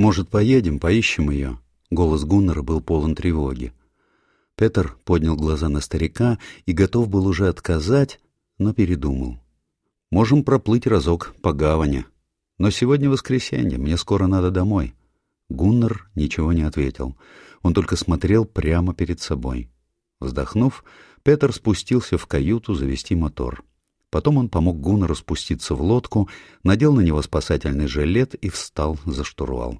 «Может, поедем, поищем ее?» Голос Гуннера был полон тревоги. Петер поднял глаза на старика и готов был уже отказать, но передумал. «Можем проплыть разок по гавани. Но сегодня воскресенье, мне скоро надо домой». Гуннер ничего не ответил. Он только смотрел прямо перед собой. Вздохнув, Петер спустился в каюту завести мотор. Потом он помог Гуннеру спуститься в лодку, надел на него спасательный жилет и встал за штурвал.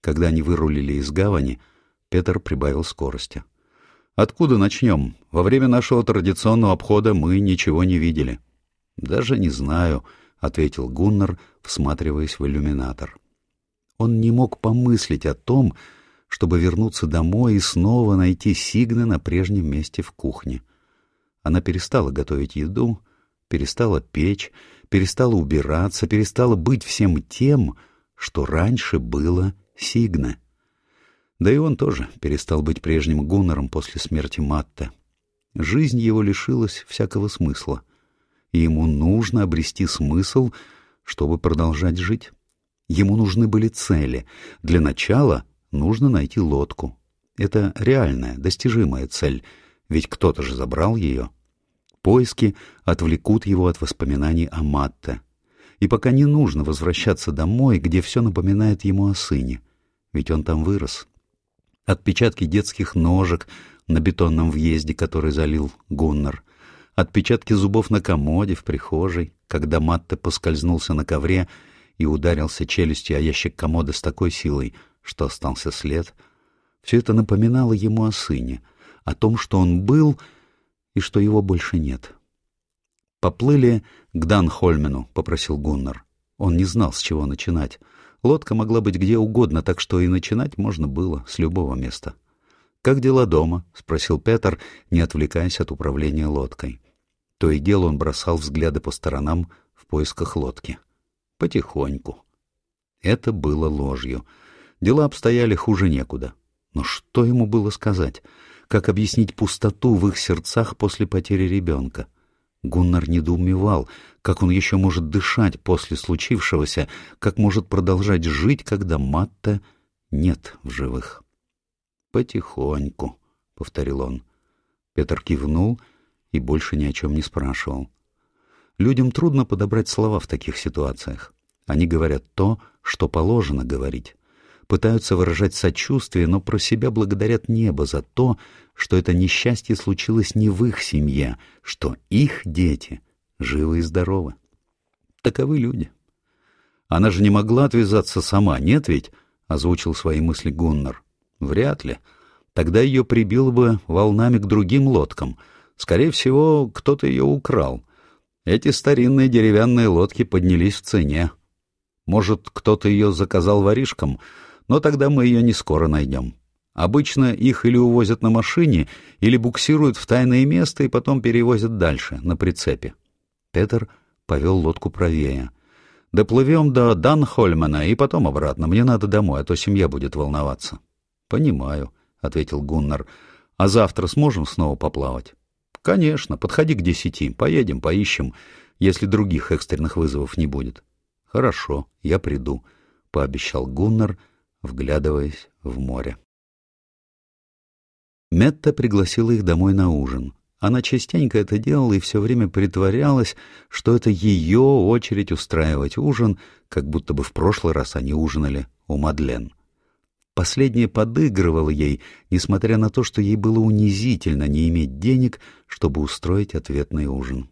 Когда они вырулили из гавани, Петр прибавил скорости. «Откуда начнем? Во время нашего традиционного обхода мы ничего не видели». «Даже не знаю», — ответил Гуннер, всматриваясь в иллюминатор. Он не мог помыслить о том, чтобы вернуться домой и снова найти Сигны на прежнем месте в кухне. Она перестала готовить еду, перестала печь, перестала убираться, перестала быть всем тем, что раньше было Сигна. Да и он тоже перестал быть прежним Гуннером после смерти Матта. Жизнь его лишилась всякого смысла, и ему нужно обрести смысл, чтобы продолжать жить. Ему нужны были цели. Для начала нужно найти лодку. Это реальная, достижимая цель, ведь кто-то же забрал ее. Поиски отвлекут его от воспоминаний о Матте. И пока не нужно возвращаться домой, где все напоминает ему о сыне, ведь он там вырос. Отпечатки детских ножек на бетонном въезде, который залил Гуннар. Отпечатки зубов на комоде в прихожей, когда Матте поскользнулся на ковре и ударился челюстью о ящик комода с такой силой, что остался след. Все это напоминало ему о сыне, о том, что он был и что его больше нет. «Поплыли к Данхольмену», — попросил Гуннар. Он не знал, с чего начинать. Лодка могла быть где угодно, так что и начинать можно было с любого места. «Как дела дома?» — спросил Петр, не отвлекаясь от управления лодкой. То и дело он бросал взгляды по сторонам в поисках лодки. Потихоньку. Это было ложью. Дела обстояли хуже некуда. Но что ему было сказать? Как объяснить пустоту в их сердцах после потери ребенка? Гуннар недоумевал, как он еще может дышать после случившегося, как может продолжать жить, когда Матта нет в живых. «Потихоньку», — повторил он. Петр кивнул и больше ни о чем не спрашивал. Людям трудно подобрать слова в таких ситуациях. Они говорят то, что положено говорить пытаются выражать сочувствие, но про себя благодарят небо за то, что это несчастье случилось не в их семье, что их дети живы и здоровы. Таковы люди. Она же не могла отвязаться сама, нет ведь? — озвучил свои мысли Гуннар. Вряд ли. Тогда ее прибило бы волнами к другим лодкам. Скорее всего, кто-то ее украл. Эти старинные деревянные лодки поднялись в цене. Может, кто-то ее заказал воришкам — но тогда мы ее не скоро найдем. Обычно их или увозят на машине, или буксируют в тайное место и потом перевозят дальше, на прицепе. Петер повел лодку правее. «Доплывем до Данхольмана и потом обратно. Мне надо домой, а то семья будет волноваться». «Понимаю», — ответил Гуннар. «А завтра сможем снова поплавать?» «Конечно. Подходи к десяти. Поедем, поищем, если других экстренных вызовов не будет». «Хорошо, я приду», — пообещал Гуннар, — вглядываясь в море. Метта пригласила их домой на ужин. Она частенько это делала и все время притворялась, что это ее очередь устраивать ужин, как будто бы в прошлый раз они ужинали у Мадлен. Последняя подыгрывала ей, несмотря на то, что ей было унизительно не иметь денег, чтобы устроить ответный ужин.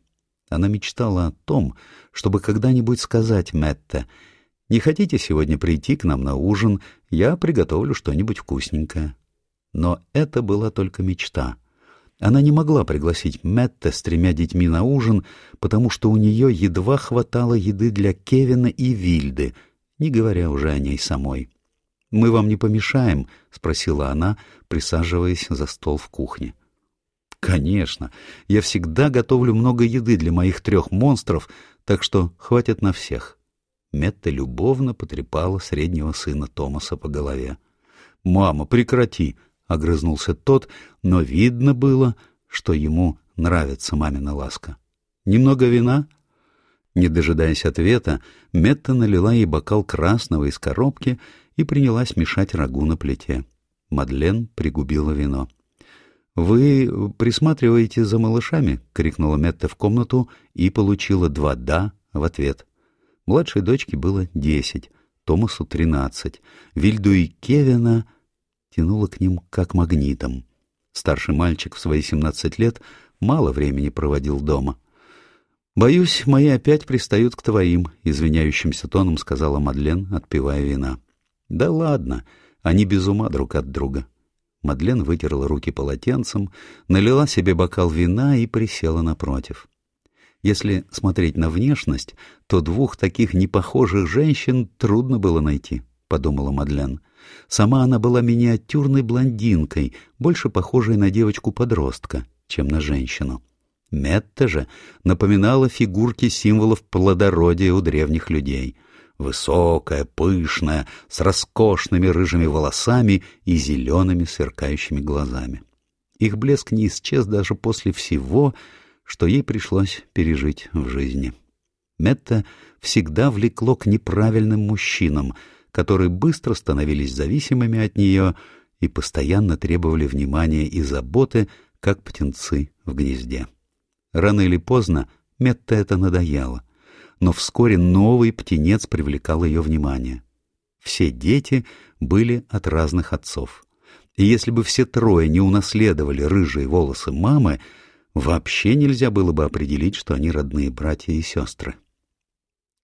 Она мечтала о том, чтобы когда-нибудь сказать Метте не хотите сегодня прийти к нам на ужин? Я приготовлю что-нибудь вкусненькое». Но это была только мечта. Она не могла пригласить Мэтта с тремя детьми на ужин, потому что у нее едва хватало еды для Кевина и Вильды, не говоря уже о ней самой. «Мы вам не помешаем?» — спросила она, присаживаясь за стол в кухне. «Конечно. Я всегда готовлю много еды для моих трех монстров, так что хватит на всех». Метта любовно потрепала среднего сына Томаса по голове. «Мама, прекрати!» — огрызнулся тот, но видно было, что ему нравится мамина ласка. «Немного вина?» Не дожидаясь ответа, Метта налила ей бокал красного из коробки и принялась мешать рагу на плите. Мадлен пригубила вино. «Вы присматриваете за малышами?» — крикнула Метта в комнату и получила два «да» в ответ. Младшей дочке было десять, Томасу тринадцать. Вильду и Кевина тянуло к ним как магнитом. Старший мальчик в свои семнадцать лет мало времени проводил дома. «Боюсь, мои опять пристают к твоим», — извиняющимся тоном сказала Мадлен, отпивая вина. «Да ладно, они без ума друг от друга». Мадлен вытерла руки полотенцем, налила себе бокал вина и присела напротив. Если смотреть на внешность, то двух таких непохожих женщин трудно было найти, — подумала Мадлен. Сама она была миниатюрной блондинкой, больше похожей на девочку-подростка, чем на женщину. Метта же напоминала фигурки символов плодородия у древних людей. Высокая, пышная, с роскошными рыжими волосами и зелеными сверкающими глазами. Их блеск не исчез даже после всего, что ей пришлось пережить в жизни. Метта всегда влекло к неправильным мужчинам, которые быстро становились зависимыми от нее и постоянно требовали внимания и заботы, как птенцы в гнезде. Рано или поздно Метта это надоело, но вскоре новый птенец привлекал ее внимание. Все дети были от разных отцов. И если бы все трое не унаследовали рыжие волосы мамы, вообще нельзя было бы определить, что они родные братья и сестры.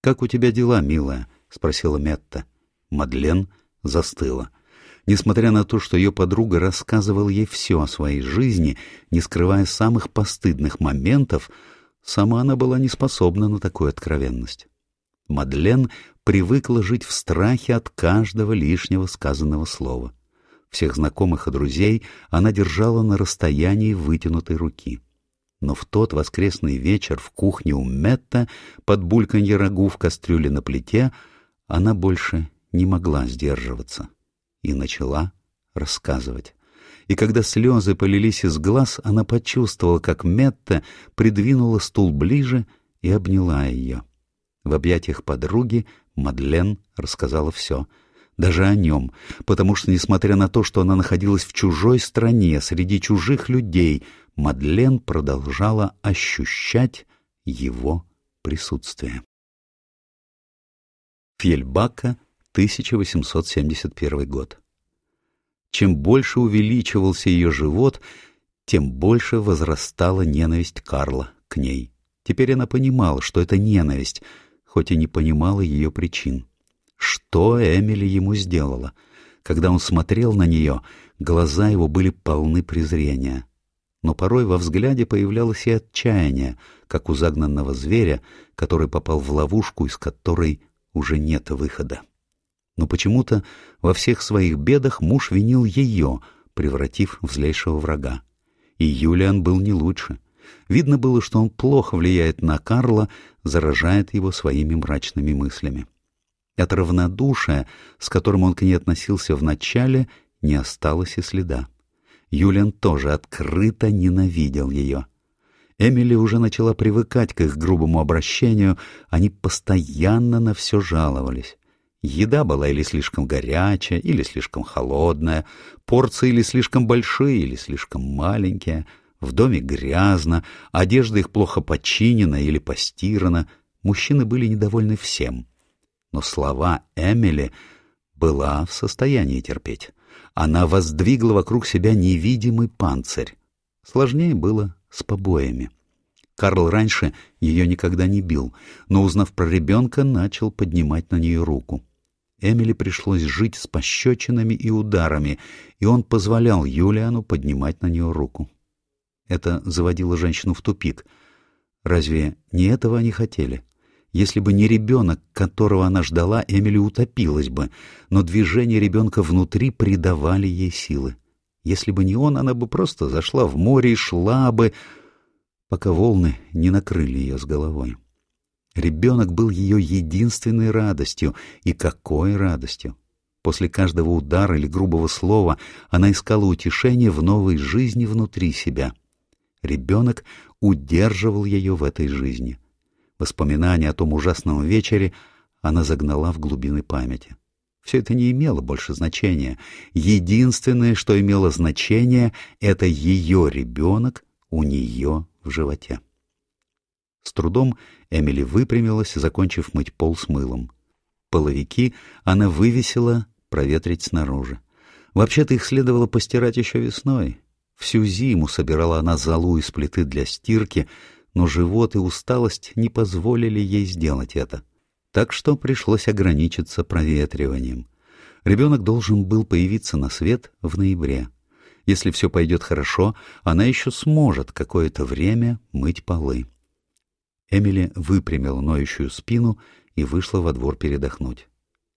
«Как у тебя дела, милая?» — спросила Метта. Мадлен застыла. Несмотря на то, что ее подруга рассказывала ей все о своей жизни, не скрывая самых постыдных моментов, сама она была не способна на такую откровенность. Мадлен привыкла жить в страхе от каждого лишнего сказанного слова. Всех знакомых и друзей она держала на расстоянии вытянутой руки. Но в тот воскресный вечер в кухне у Метта под бульканье рагу в кастрюле на плите она больше не могла сдерживаться и начала рассказывать. И когда слезы полились из глаз, она почувствовала, как Метта придвинула стул ближе и обняла ее. В объятиях подруги Мадлен рассказала все, даже о нем, потому что, несмотря на то, что она находилась в чужой стране, среди чужих людей, Мадлен продолжала ощущать его присутствие. Фьельбака 1871 год. Чем больше увеличивался ее живот, тем больше возрастала ненависть Карла к ней. Теперь она понимала, что это ненависть, хоть и не понимала ее причин. Что Эмили ему сделала? Когда он смотрел на нее, глаза его были полны презрения. Но порой во взгляде появлялось и отчаяние, как у загнанного зверя, который попал в ловушку, из которой уже нет выхода но почему-то во всех своих бедах муж винил ее, превратив в злейшего врага. И Юлиан был не лучше. Видно было, что он плохо влияет на Карла, заражает его своими мрачными мыслями. От равнодушия, с которым он к ней относился вначале, не осталось и следа. Юлиан тоже открыто ненавидел ее. Эмили уже начала привыкать к их грубому обращению, они постоянно на все жаловались. Еда была или слишком горячая, или слишком холодная, порции или слишком большие, или слишком маленькие, в доме грязно, одежда их плохо подчинена или постирана, мужчины были недовольны всем. Но слова Эмили была в состоянии терпеть. Она воздвигла вокруг себя невидимый панцирь. Сложнее было с побоями. Карл раньше ее никогда не бил, но, узнав про ребенка, начал поднимать на нее руку. Эмили пришлось жить с пощечинами и ударами, и он позволял Юлиану поднимать на нее руку. Это заводило женщину в тупик. Разве не этого они хотели? Если бы не ребенок, которого она ждала, Эмили утопилась бы, но движения ребенка внутри придавали ей силы. Если бы не он, она бы просто зашла в море и шла бы, пока волны не накрыли ее с головой. Ребенок был ее единственной радостью, и какой радостью! После каждого удара или грубого слова она искала утешение в новой жизни внутри себя. Ребенок удерживал ее в этой жизни. Воспоминания о том ужасном вечере она загнала в глубины памяти. Все это не имело больше значения. Единственное, что имело значение, это ее ребенок у нее в животе. С трудом Эмили выпрямилась, закончив мыть пол с мылом. Половики она вывесила проветрить снаружи. Вообще-то их следовало постирать еще весной. Всю зиму собирала она золу из плиты для стирки, но живот и усталость не позволили ей сделать это. Так что пришлось ограничиться проветриванием. Ребенок должен был появиться на свет в ноябре. Если все пойдет хорошо, она еще сможет какое-то время мыть полы. Эмили выпрямила ноющую спину и вышла во двор передохнуть.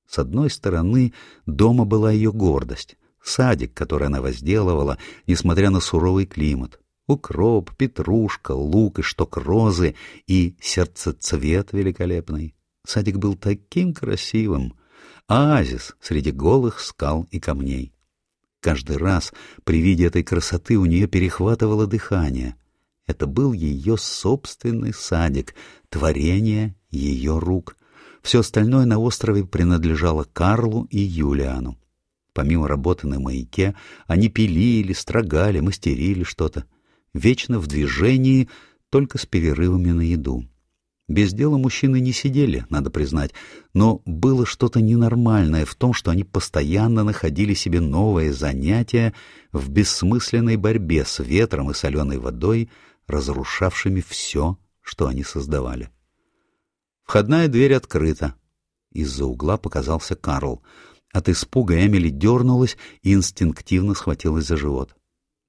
С одной стороны, дома была ее гордость, садик, который она возделывала, несмотря на суровый климат. Укроп, петрушка, лук и шток розы и сердцецвет великолепный. Садик был таким красивым. Оазис среди голых скал и камней. Каждый раз при виде этой красоты у нее перехватывало дыхание. Это был ее собственный садик, творение ее рук. Все остальное на острове принадлежало Карлу и Юлиану. Помимо работы на маяке, они пилили, строгали, мастерили что-то. Вечно в движении, только с перерывами на еду. Без дела мужчины не сидели, надо признать, но было что-то ненормальное в том, что они постоянно находили себе новое занятие в бессмысленной борьбе с ветром и соленой водой, разрушавшими все, что они создавали. Входная дверь открыта. Из-за угла показался Карл. От испуга Эмили дернулась и инстинктивно схватилась за живот.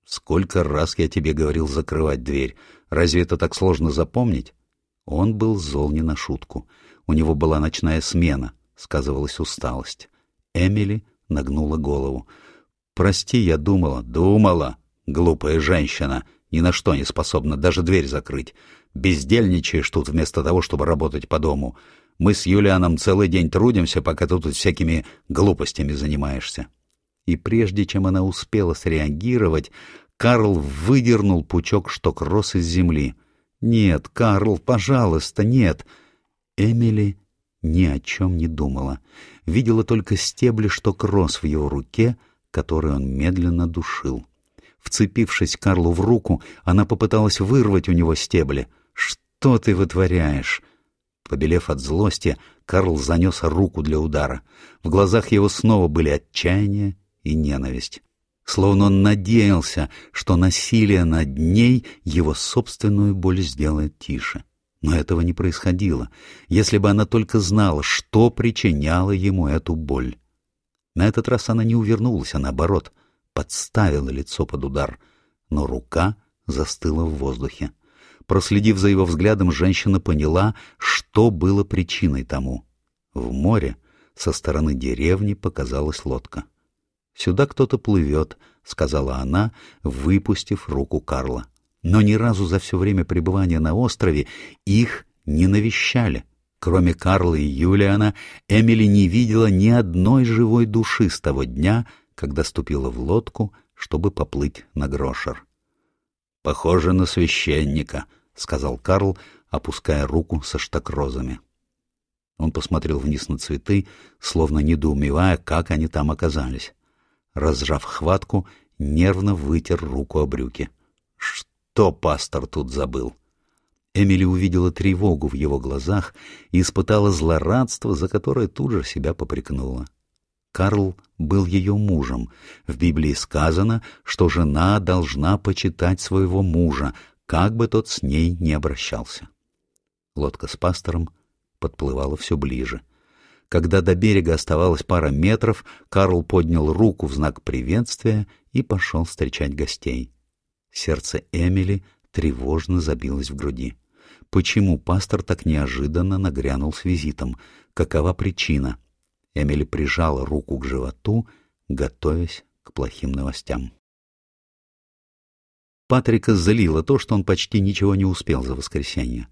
«Сколько раз я тебе говорил закрывать дверь? Разве это так сложно запомнить?» Он был зол не на шутку. У него была ночная смена, сказывалась усталость. Эмили нагнула голову. «Прости, я думала». «Думала, глупая женщина. Ни на что не способна даже дверь закрыть. Бездельничаешь тут вместо того, чтобы работать по дому. Мы с Юлианом целый день трудимся, пока ты тут всякими глупостями занимаешься». И прежде чем она успела среагировать, Карл выдернул пучок шток-роз из земли. «Нет, Карл, пожалуйста, нет!» Эмили ни о чем не думала. Видела только стебли шток-роз в его руке, которые он медленно душил. Вцепившись Карлу в руку, она попыталась вырвать у него стебли. «Что ты вытворяешь?» Побелев от злости, Карл занес руку для удара. В глазах его снова были отчаяние и ненависть. Словно он надеялся, что насилие над ней его собственную боль сделает тише. Но этого не происходило, если бы она только знала, что причиняло ему эту боль. На этот раз она не увернулась, а наоборот, подставила лицо под удар, но рука застыла в воздухе. Проследив за его взглядом, женщина поняла, что было причиной тому. В море со стороны деревни показалась лодка. «Сюда кто-то плывет», — сказала она, выпустив руку Карла. Но ни разу за все время пребывания на острове их не навещали. Кроме Карла и Юлиана, Эмили не видела ни одной живой души с того дня, когда ступила в лодку, чтобы поплыть на Грошер. «Похоже на священника», — сказал Карл, опуская руку со штакрозами. Он посмотрел вниз на цветы, словно недоумевая, как они там оказались. Разжав хватку, нервно вытер руку о брюки. Что пастор тут забыл? Эмили увидела тревогу в его глазах и испытала злорадство, за которое тут же себя попрекнула. Карл был ее мужем. В Библии сказано, что жена должна почитать своего мужа, как бы тот с ней не обращался. Лодка с пастором подплывала все ближе. Когда до берега оставалось пара метров, Карл поднял руку в знак приветствия и пошел встречать гостей. Сердце Эмили тревожно забилось в груди. Почему пастор так неожиданно нагрянул с визитом? Какова причина? Эмили прижала руку к животу, готовясь к плохим новостям. Патрика залило то, что он почти ничего не успел за воскресенье.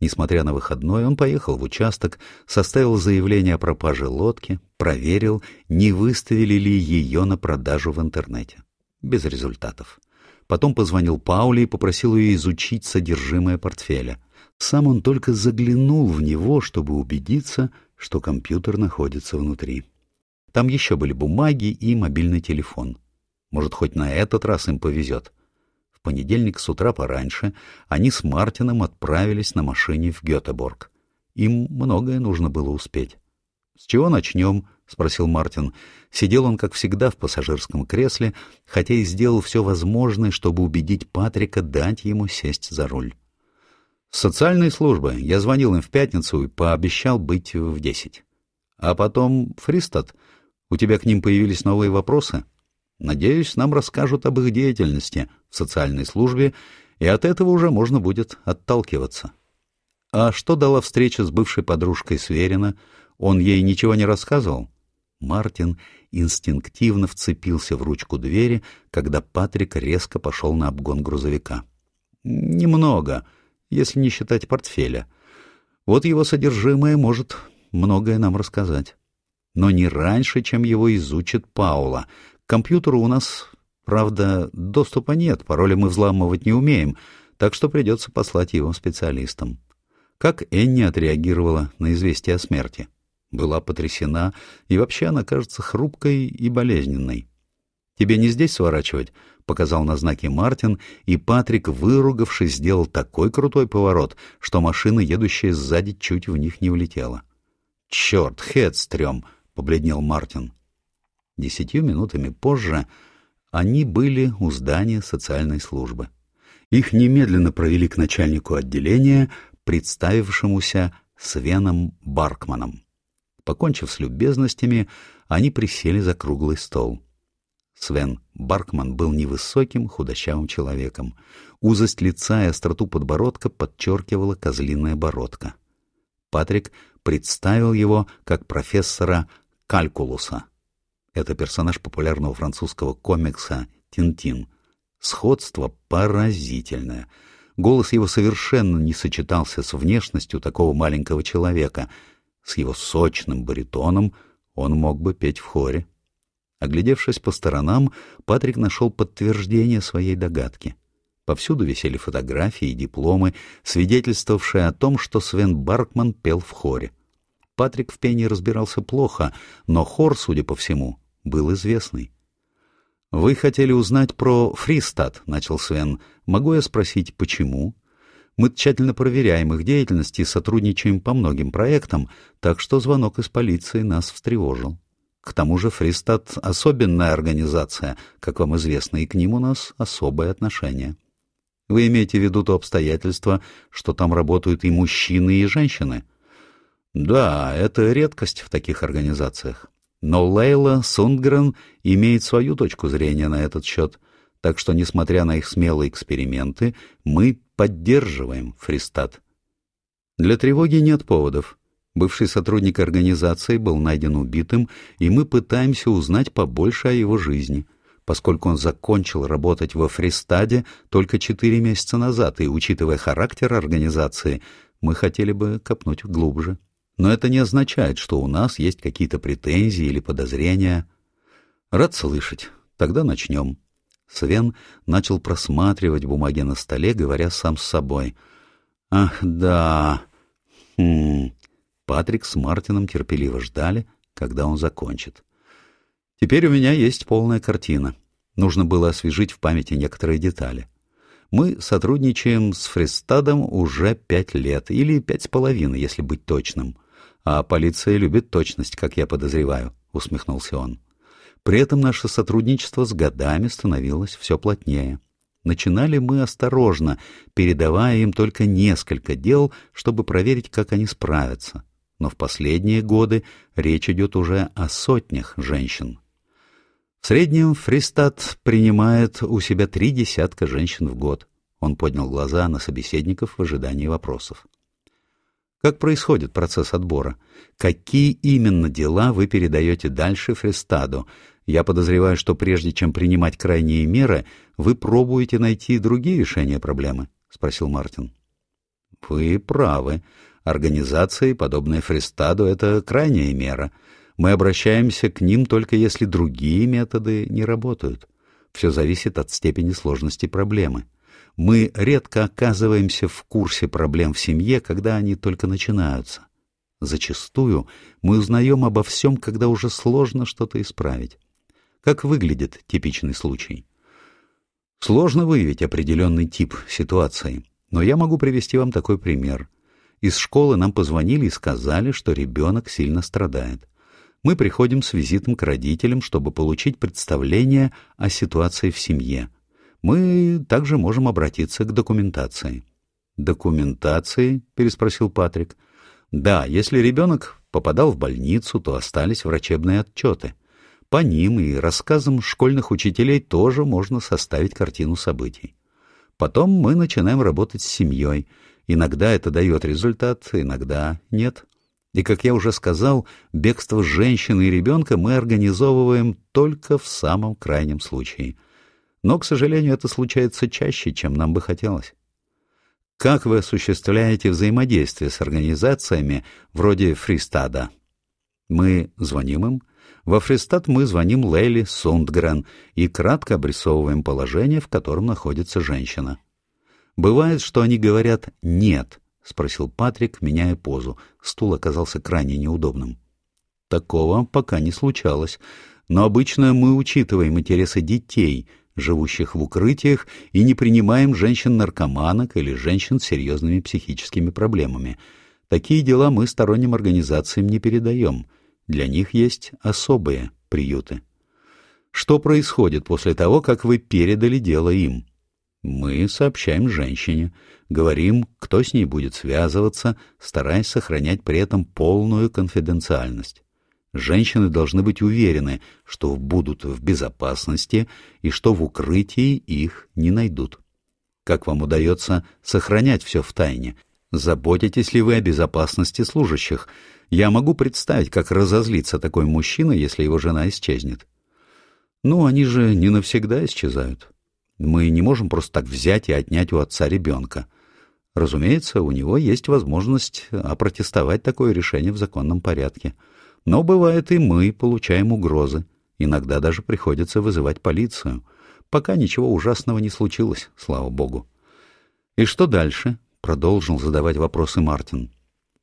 Несмотря на выходной, он поехал в участок, составил заявление о пропаже лодки, проверил, не выставили ли ее на продажу в интернете. Без результатов. Потом позвонил Пауле и попросил ее изучить содержимое портфеля. Сам он только заглянул в него, чтобы убедиться, что компьютер находится внутри. Там еще были бумаги и мобильный телефон. Может, хоть на этот раз им повезет. Понедельник с утра пораньше они с Мартином отправились на машине в Гетеборг. Им многое нужно было успеть. «С чего начнем?» — спросил Мартин. Сидел он, как всегда, в пассажирском кресле, хотя и сделал все возможное, чтобы убедить Патрика дать ему сесть за руль. «С социальной службы. Я звонил им в пятницу и пообещал быть в десять. А потом Фристад. У тебя к ним появились новые вопросы? Надеюсь, нам расскажут об их деятельности в социальной службе, и от этого уже можно будет отталкиваться. А что дала встреча с бывшей подружкой Сверина? Он ей ничего не рассказывал? Мартин инстинктивно вцепился в ручку двери, когда Патрик резко пошел на обгон грузовика. «Немного, если не считать портфеля. Вот его содержимое может многое нам рассказать. Но не раньше, чем его изучит Паула, компьютеру у нас, правда, доступа нет, пароли мы взламывать не умеем, так что придется послать его специалистам. Как Энни отреагировала на известие о смерти? Была потрясена, и вообще она кажется хрупкой и болезненной. «Тебе не здесь сворачивать?» — показал на знаке Мартин, и Патрик, выругавшись, сделал такой крутой поворот, что машина, едущая сзади, чуть в них не влетела. «Черт, Хедстрём!» — побледнел Мартин. Десятью минутами позже они были у здания социальной службы. Их немедленно провели к начальнику отделения, представившемуся Свеном Баркманом. Покончив с любезностями, они присели за круглый стол. Свен Баркман был невысоким, худощавым человеком. Узость лица и остроту подбородка подчеркивала козлиная бородка. Патрик представил его как профессора Калькулуса. Это персонаж популярного французского комикса «Тинтин». Сходство поразительное. Голос его совершенно не сочетался с внешностью такого маленького человека. С его сочным баритоном он мог бы петь в хоре. Оглядевшись по сторонам, Патрик нашел подтверждение своей догадки. Повсюду висели фотографии и дипломы, свидетельствовавшие о том, что Свен Баркман пел в хоре. Патрик в пении разбирался плохо, но хор, судя по всему, был известный. «Вы хотели узнать про Фристад», — начал Свен. «Могу я спросить, почему?» «Мы тщательно проверяем их деятельность и сотрудничаем по многим проектам, так что звонок из полиции нас встревожил. К тому же Фристад — особенная организация, как вам известно, и к ним у нас особое отношение». «Вы имеете в виду то обстоятельство, что там работают и мужчины, и женщины?» Да, это редкость в таких организациях. Но Лейла Сундгрен имеет свою точку зрения на этот счет, так что, несмотря на их смелые эксперименты, мы поддерживаем Фристат. Для тревоги нет поводов. Бывший сотрудник организации был найден убитым, и мы пытаемся узнать побольше о его жизни, поскольку он закончил работать во Фристаде только четыре месяца назад, и, учитывая характер организации, мы хотели бы копнуть глубже. Но это не означает, что у нас есть какие-то претензии или подозрения. Рад слышать. Тогда начнем. Свен начал просматривать бумаги на столе, говоря сам с собой. «Ах, да...» хм. Патрик с Мартином терпеливо ждали, когда он закончит. «Теперь у меня есть полная картина. Нужно было освежить в памяти некоторые детали. Мы сотрудничаем с Фристадом уже пять лет, или пять с половиной, если быть точным. А полиция любит точность, как я подозреваю, — усмехнулся он. При этом наше сотрудничество с годами становилось все плотнее. Начинали мы осторожно, передавая им только несколько дел, чтобы проверить, как они справятся. Но в последние годы речь идет уже о сотнях женщин. В среднем Фристат принимает у себя три десятка женщин в год. Он поднял глаза на собеседников в ожидании вопросов. Как происходит процесс отбора? Какие именно дела вы передаете дальше Фрестаду? Я подозреваю, что прежде чем принимать крайние меры, вы пробуете найти другие решения проблемы, — спросил Мартин. — Вы правы. Организации, подобные Фрестаду, — это крайняя мера. Мы обращаемся к ним только если другие методы не работают. Все зависит от степени сложности проблемы. Мы редко оказываемся в курсе проблем в семье, когда они только начинаются. Зачастую мы узнаем обо всем, когда уже сложно что-то исправить. Как выглядит типичный случай? Сложно выявить определенный тип ситуации, но я могу привести вам такой пример. Из школы нам позвонили и сказали, что ребенок сильно страдает. Мы приходим с визитом к родителям, чтобы получить представление о ситуации в семье. Мы также можем обратиться к документации. «Документации?» — переспросил Патрик. «Да, если ребенок попадал в больницу, то остались врачебные отчеты. По ним и рассказам школьных учителей тоже можно составить картину событий. Потом мы начинаем работать с семьей. Иногда это дает результат, иногда нет. И, как я уже сказал, бегство женщины и ребенка мы организовываем только в самом крайнем случае. Но, к сожалению, это случается чаще, чем нам бы хотелось. Как вы осуществляете взаимодействие с организациями вроде Фристада? Мы звоним им, во Фристат мы звоним Лейли Сундгрен и кратко обрисовываем положение, в котором находится женщина. Бывает, что они говорят «нет», — спросил Патрик, меняя позу. Стул оказался крайне неудобным. Такого пока не случалось, но обычно мы учитываем интересы детей, живущих в укрытиях, и не принимаем женщин-наркоманок или женщин с серьезными психическими проблемами. Такие дела мы сторонним организациям не передаем — для них есть особые приюты. Что происходит после того, как вы передали дело им? Мы сообщаем женщине, говорим, кто с ней будет связываться, стараясь сохранять при этом полную конфиденциальность. Женщины должны быть уверены, что будут в безопасности и что в укрытии их не найдут. Как вам удается сохранять все в тайне? Заботитесь ли вы о безопасности служащих? Я могу представить, как разозлится такой мужчина, если его жена исчезнет. Ну, они же не навсегда исчезают. Мы не можем просто так взять и отнять у отца ребенка. Разумеется, у него есть возможность опротестовать такое решение в законном порядке. Но бывает и мы получаем угрозы. Иногда даже приходится вызывать полицию. Пока ничего ужасного не случилось, слава богу. «И что дальше?» — продолжил задавать вопросы Мартин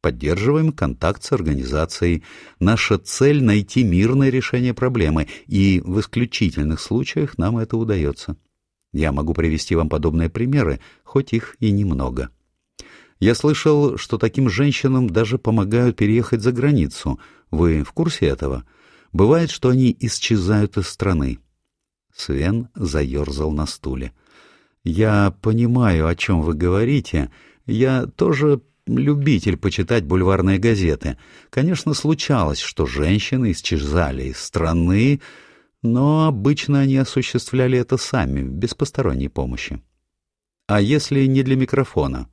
поддерживаем контакт с организацией. Наша цель — найти мирное решение проблемы, и в исключительных случаях нам это удается. Я могу привести вам подобные примеры, хоть их и немного. Я слышал, что таким женщинам даже помогают переехать за границу. Вы в курсе этого? Бывает, что они исчезают из страны. Свен заерзал на стуле. «Я понимаю, о чем вы говорите. Я тоже любитель почитать бульварные газеты. Конечно, случалось, что женщины исчезали из страны, но обычно они осуществляли это сами, без посторонней помощи. А если не для микрофона?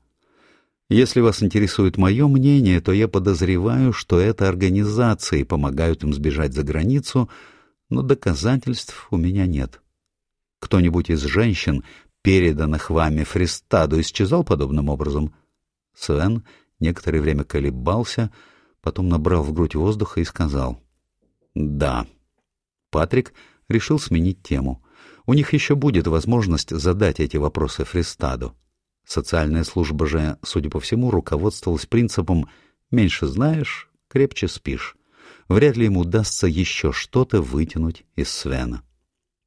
Если вас интересует мое мнение, то я подозреваю, что это организации помогают им сбежать за границу, но доказательств у меня нет. Кто-нибудь из женщин, переданных вами Фристаду, исчезал подобным образом? — Свен некоторое время колебался, потом набрал в грудь воздуха и сказал «Да». Патрик решил сменить тему. У них еще будет возможность задать эти вопросы Фристаду. Социальная служба же, судя по всему, руководствовалась принципом «меньше знаешь, крепче спишь». Вряд ли ему удастся еще что-то вытянуть из Свена.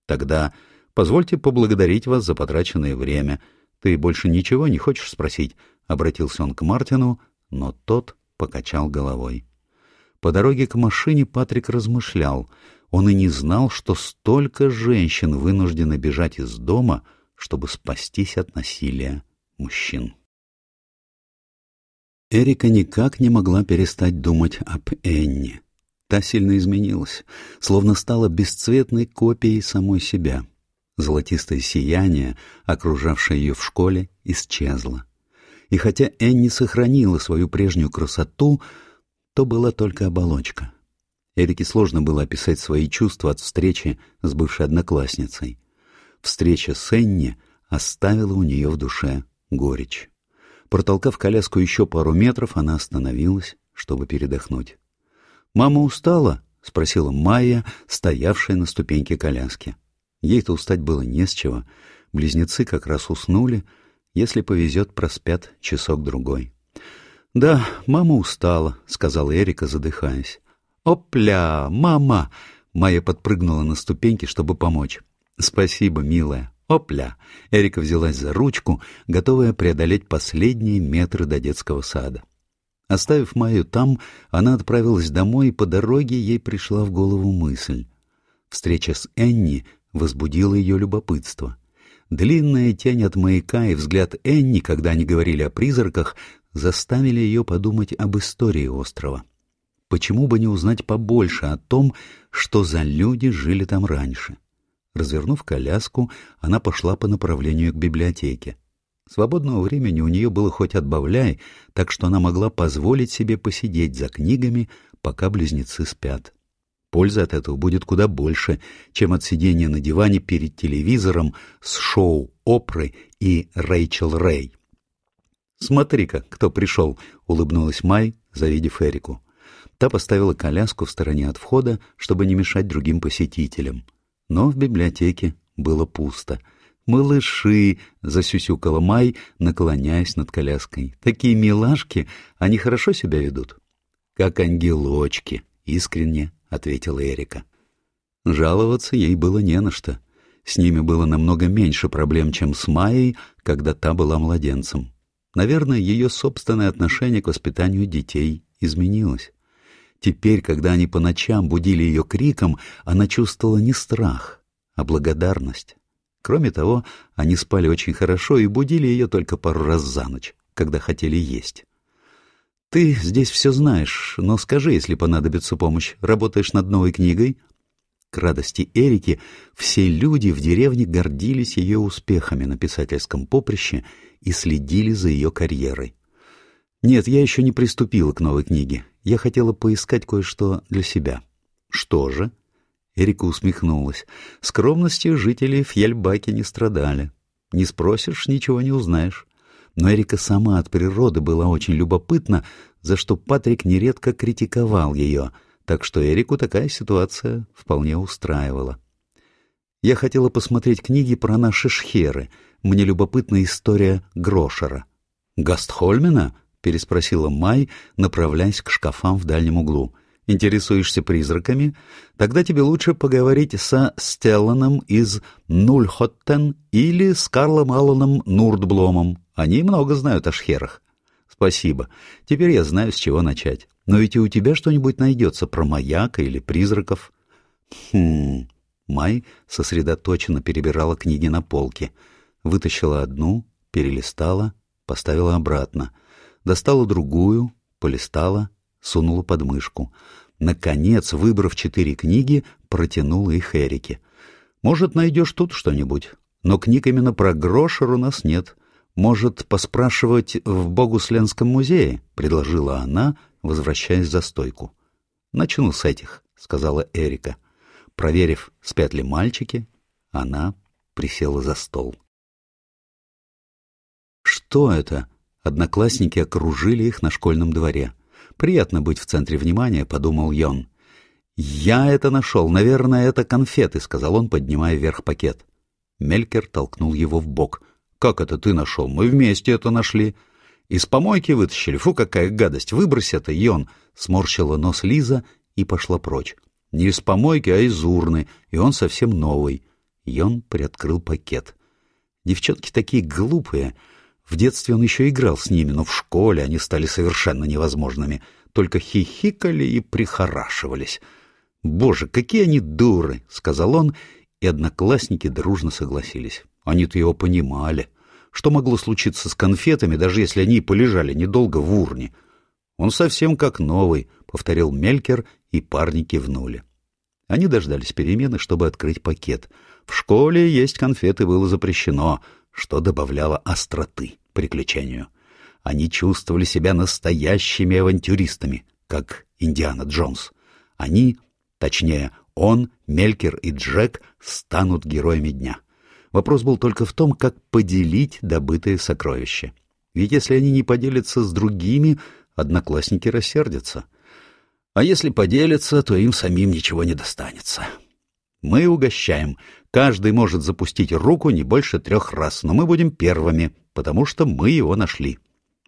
Тогда позвольте поблагодарить вас за потраченное время. Ты больше ничего не хочешь спросить? — обратился он к Мартину, но тот покачал головой. По дороге к машине Патрик размышлял. Он и не знал, что столько женщин вынуждены бежать из дома, чтобы спастись от насилия мужчин. Эрика никак не могла перестать думать об Энни. Та сильно изменилась, словно стала бесцветной копией самой себя. Золотистое сияние, окружавшее ее в школе, исчезло и хотя Энни сохранила свою прежнюю красоту, то была только оболочка. Эрике сложно было описать свои чувства от встречи с бывшей одноклассницей. Встреча с Энни оставила у нее в душе горечь. Протолкав коляску еще пару метров, она остановилась, чтобы передохнуть. «Мама устала?» — спросила Майя, стоявшая на ступеньке коляски. Ей-то устать было не с чего. Близнецы как раз уснули. Если повезет, проспят часок-другой. «Да, мама устала», — сказала Эрика, задыхаясь. «Опля, мама!» Майя подпрыгнула на ступеньки, чтобы помочь. «Спасибо, милая. Опля!» Эрика взялась за ручку, готовая преодолеть последние метры до детского сада. Оставив Майю там, она отправилась домой, и по дороге ей пришла в голову мысль. Встреча с Энни возбудила ее любопытство. Длинная тень от маяка и взгляд Энни, когда они говорили о призраках, заставили ее подумать об истории острова. Почему бы не узнать побольше о том, что за люди жили там раньше? Развернув коляску, она пошла по направлению к библиотеке. Свободного времени у нее было хоть отбавляй, так что она могла позволить себе посидеть за книгами, пока близнецы спят. Польза от этого будет куда больше, чем от сидения на диване перед телевизором с шоу Опры и Рэйчел Рэй. «Смотри-ка, кто пришел!» — улыбнулась Май, завидев Эрику. Та поставила коляску в стороне от входа, чтобы не мешать другим посетителям. Но в библиотеке было пусто. «Малыши!» — засюсюкала Май, наклоняясь над коляской. «Такие милашки! Они хорошо себя ведут?» «Как ангелочки!» — искренне ответила Эрика. Жаловаться ей было не на что. С ними было намного меньше проблем, чем с Майей, когда та была младенцем. Наверное, ее собственное отношение к воспитанию детей изменилось. Теперь, когда они по ночам будили ее криком, она чувствовала не страх, а благодарность. Кроме того, они спали очень хорошо и будили ее только пару раз за ночь, когда хотели есть. «Ты здесь все знаешь, но скажи, если понадобится помощь. Работаешь над новой книгой?» К радости Эрики все люди в деревне гордились ее успехами на писательском поприще и следили за ее карьерой. «Нет, я еще не приступила к новой книге. Я хотела поискать кое-что для себя». «Что же?» Эрика усмехнулась. Скромностью жители Фьельбаки не страдали. Не спросишь, ничего не узнаешь. Но Эрика сама от природы была очень любопытна, за что Патрик нередко критиковал ее, так что Эрику такая ситуация вполне устраивала. Я хотела посмотреть книги про наши шхеры. Мне любопытна история Грошера. «Гастхольмена?» — переспросила Май, направляясь к шкафам в дальнем углу. «Интересуешься призраками? Тогда тебе лучше поговорить со Стелланом из Нульхоттен или с Карлом Алланом Нурдбломом. Они много знают о шхерах». «Спасибо. Теперь я знаю, с чего начать. Но ведь и у тебя что-нибудь найдется про маяка или призраков». «Хм...» Май сосредоточенно перебирала книги на полке. Вытащила одну, перелистала, поставила обратно — достала другую, полистала, сунула под мышку. Наконец, выбрав четыре книги, протянула их Эрике. «Может, найдешь тут что-нибудь? Но книг именно про Грошер у нас нет. Может, поспрашивать в Богусленском музее?» — предложила она, возвращаясь за стойку. «Начну с этих», — сказала Эрика. Проверив, спят ли мальчики, она присела за стол. «Что это?» Одноклассники окружили их на школьном дворе. «Приятно быть в центре внимания», — подумал Йон. «Я это нашел. Наверное, это конфеты», — сказал он, поднимая вверх пакет. Мелькер толкнул его в бок. «Как это ты нашел? Мы вместе это нашли». «Из помойки вытащили. Фу, какая гадость! Выбрось это, Йон!» Сморщила нос Лиза и пошла прочь. «Не из помойки, а из урны, и он совсем новый». Йон приоткрыл пакет. «Девчонки такие глупые. В детстве он еще играл с ними, но в школе они стали совершенно невозможными, только хихикали и прихорашивались. «Боже, какие они дуры!» — сказал он, и одноклассники дружно согласились. Они-то его понимали. Что могло случиться с конфетами, даже если они полежали недолго в урне? «Он совсем как новый», — повторил Мелькер, и парни кивнули. Они дождались перемены, чтобы открыть пакет. В школе есть конфеты было запрещено — что добавляло остроты приключению. Они чувствовали себя настоящими авантюристами, как Индиана Джонс. Они, точнее, он, Мелькер и Джек станут героями дня. Вопрос был только в том, как поделить добытые сокровища. Ведь если они не поделятся с другими, одноклассники рассердятся. А если поделятся, то им самим ничего не достанется. Мы угощаем. Каждый может запустить руку не больше трех раз, но мы будем первыми, потому что мы его нашли.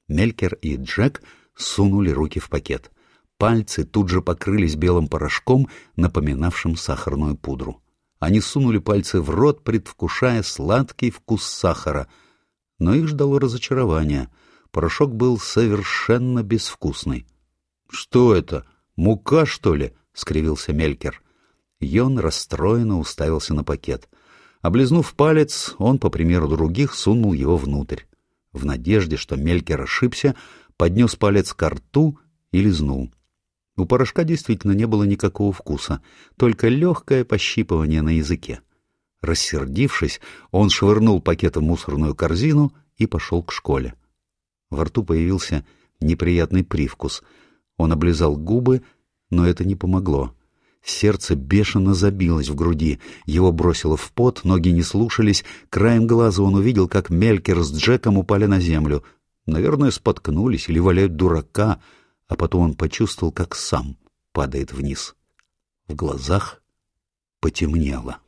Мелькер и Джек сунули руки в пакет. Пальцы тут же покрылись белым порошком, напоминавшим сахарную пудру. Они сунули пальцы в рот, предвкушая сладкий вкус сахара. Но их ждало разочарование. Порошок был совершенно безвкусный. — Что это? Мука, что ли? — скривился Мелькер. Йон расстроенно уставился на пакет. Облизнув палец, он, по примеру других, сунул его внутрь. В надежде, что Мелькер ошибся, поднес палец к рту и лизнул. У порошка действительно не было никакого вкуса, только легкое пощипывание на языке. Рассердившись, он швырнул пакет в мусорную корзину и пошел к школе. Во рту появился неприятный привкус. Он облизал губы, но это не помогло. Сердце бешено забилось в груди, его бросило в пот, ноги не слушались, краем глаза он увидел, как Мелькер с Джеком упали на землю. Наверное, споткнулись или валяют дурака — а потом он почувствовал, как сам падает вниз. В глазах потемнело.